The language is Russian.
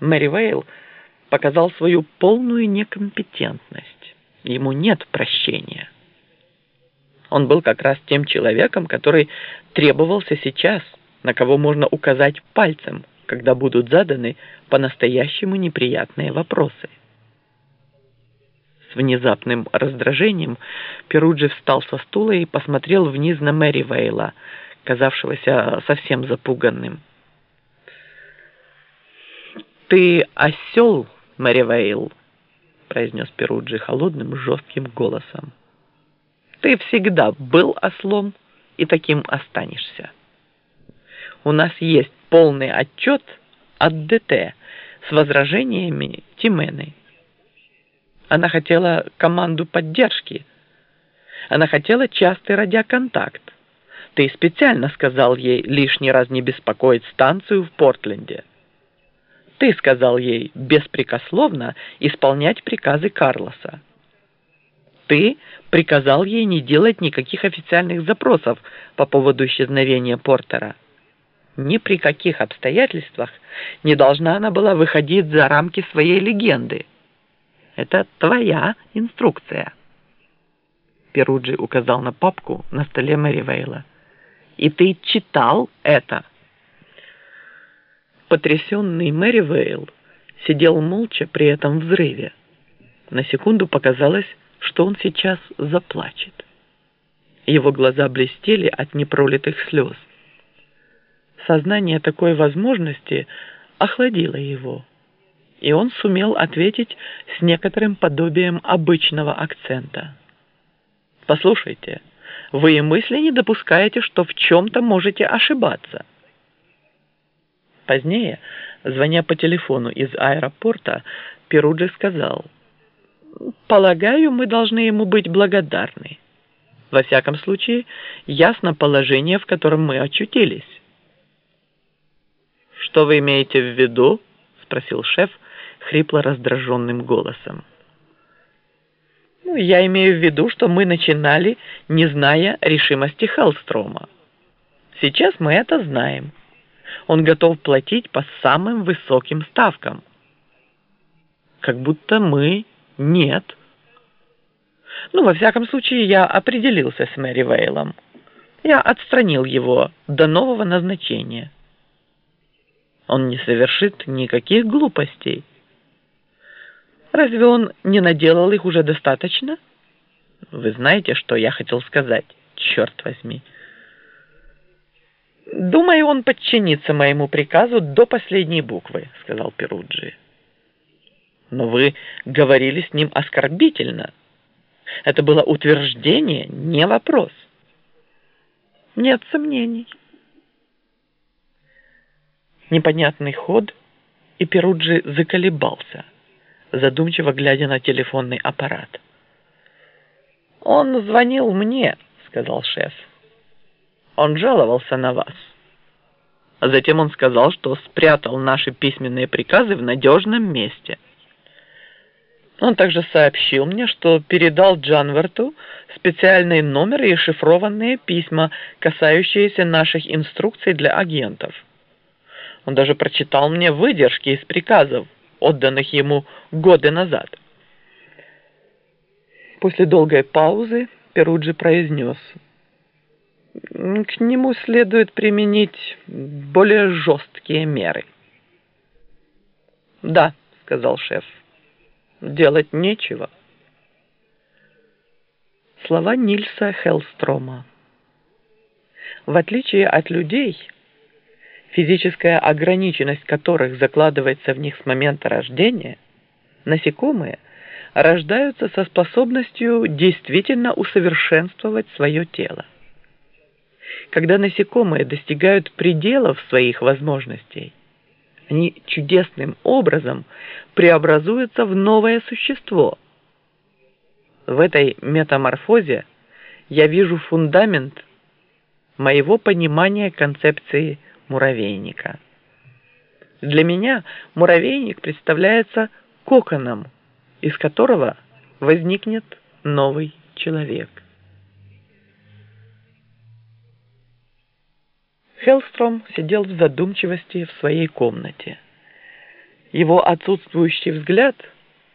Мэри Вейл показал свою полную некомпетентность. Ему нет прощения. Он был как раз тем человеком, который требовался сейчас, на кого можно указать пальцем, когда будут заданы по-настоящему неприятные вопросы. С внезапным раздражением Перуджи встал со стула и посмотрел вниз на Мэри Вейла, казавшегося совсем запуганным. «Ты осел, Мэри Вейл», — произнес Перуджи холодным жестким голосом. «Ты всегда был ослом и таким останешься. У нас есть полный отчет от ДТ с возражениями Тимены. Она хотела команду поддержки. Она хотела частый радиоконтакт. Ты специально сказал ей лишний раз не беспокоить станцию в Портленде. Ты сказал ей беспрекословно исполнять приказы Карлоса. Ты приказал ей не делать никаких официальных запросов по поводу исчезновения Портера. Ни при каких обстоятельствах не должна она была выходить за рамки своей легенды. Это твоя инструкция. Перуджи указал на папку на столе Мэри Вейла. И ты читал это? Потрясенный Мэри Вейл сидел молча при этом взрыве. На секунду показалось, что он сейчас заплачет. Его глаза блестели от непролитых слез. Сознание такой возможности охладило его, и он сумел ответить с некоторым подобием обычного акцента. «Послушайте, вы и мысли не допускаете, что в чем-то можете ошибаться». Позднее, звоня по телефону из аэропорта, Перуджи сказал, «Полагаю, мы должны ему быть благодарны. Во всяком случае, ясно положение, в котором мы очутились». «Что вы имеете в виду?» — спросил шеф хрипло раздраженным голосом. Ну, я имею в виду, что мы начинали, не зная решимости Хеллстрома. Сейчас мы это знаем он готов платить по самым высоким ставкам. Как будто мы нет. Ну, во всяком случае, я определился с Мэри Вейлом. Я отстранил его до нового назначения. Он не совершит никаких глупостей. Разве он не наделал их уже достаточно? Вы знаете, что я хотел сказать, черт возьми. «Думаю, он подчинится моему приказу до последней буквы», — сказал Перуджи. «Но вы говорили с ним оскорбительно. Это было утверждение, не вопрос». «Нет сомнений». Непонятный ход, и Перуджи заколебался, задумчиво глядя на телефонный аппарат. «Он звонил мне», — сказал шеф. Он жаловался на вас. А затем он сказал, что спрятал наши письменные приказы в надежном месте. Он также сообщил мне, что передал Джанверту специальный номер и шифрованные письма, касающиеся наших инструкций для агентов. Он даже прочитал мне выдержки из приказов, отданных ему годы назад. После долгой паузы Перуджи произнес – к нему следует применить более жесткие меры. Да, сказал шеф, делать нечего. Слова Нильса Хелстрома. В отличие от людей, физическая ограниченность которых закладывается в них с момента рождения, насекомые рождаются со способностью действительно усовершенствовать свое тело когда насекомые достигают пределов своих возможностей, они чудесным образом преобразуются в новое существо. В этой метаморфозе я вижу фундамент моего понимания концепции муравейника. Для меня муравейник представляется коконом, из которого возникнет новый человек. Хеллстром сидел в задумчивости в своей комнате. Его отсутствующий взгляд